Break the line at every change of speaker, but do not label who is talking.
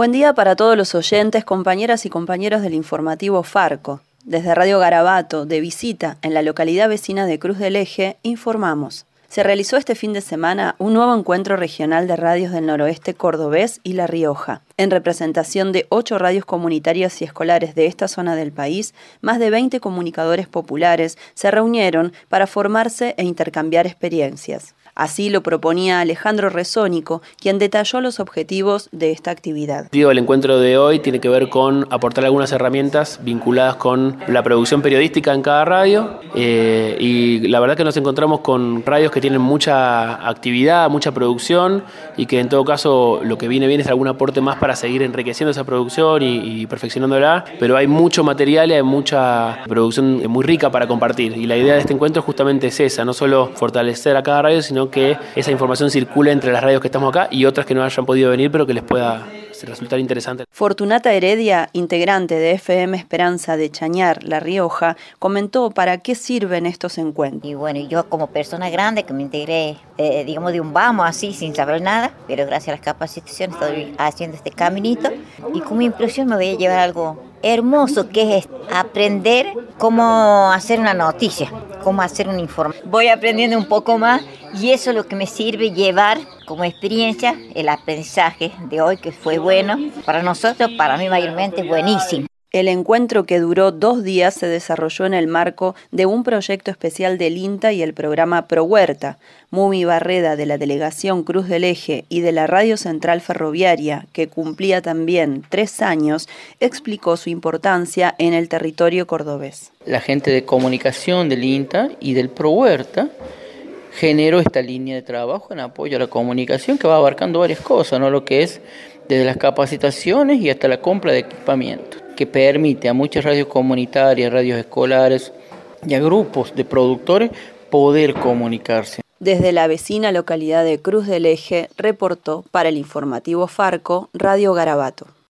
Buen día para todos los oyentes, compañeras y compañeros del informativo Farco. Desde Radio Garabato, de visita en la localidad vecina de Cruz del Eje, informamos. Se realizó este fin de semana un nuevo encuentro regional de radios del noroeste cordobés y La Rioja. En representación de ocho radios comunitarias y escolares de esta zona del país, más de 20 comunicadores populares se reunieron para formarse e intercambiar experiencias. Así lo proponía Alejandro Resónico, quien detalló los objetivos de esta actividad.
El encuentro de hoy tiene que ver con aportar algunas herramientas vinculadas con la producción periodística en cada radio eh, y la verdad que nos encontramos con radios que tienen mucha actividad, mucha producción y que en todo caso lo que viene bien es algún aporte más para seguir enriqueciendo esa producción y, perfeccionándola, pero hay mucho material y hay mucha producción muy rica para compartir y la idea de este encuentro justamente es esa, no solo fortalecer a cada radio, sino que esa información circule entre las radios que estamos acá y otras que no hayan podido venir, pero que les pueda resultar interesante.
Fortunata Heredia, integrante de FM Esperanza de Chañar, La Rioja, comentó para qué sirven estos encuentros.
Y bueno, yo como persona grande que me integré, eh, digamos, de un vamos así, sin saber nada, pero gracias a las capacitaciones estoy haciendo este caminito y con mi impresión me voy a llevar algo hermoso que es aprender cómo hacer una noticia, cómo hacer un informe. Voy aprendiendo un poco más y eso es lo que me sirve llevar como experiencia el aprendizaje de hoy que fue bueno para nosotros, para mí mayormente buenísimo.
El encuentro que duró dos días se desarrolló en el marco de un proyecto especial del INTA y el programa Pro Huerta. Mumi Barreda de la Delegación Cruz del Eje y de la Radio Central Ferroviaria, que cumplía también tres años, explicó su importancia en el territorio cordobés.
La gente de comunicación del INTA y del Pro Huerta generó esta línea de trabajo en apoyo a la comunicación que va abarcando varias cosas, ¿no? lo que es desde las capacitaciones y hasta la compra de equipamiento que permite a muchas radios comunitarias, radios escolares y a grupos de productores poder comunicarse.
Desde la vecina localidad de Cruz del Eje reportó para el informativo Farco Radio Garabato.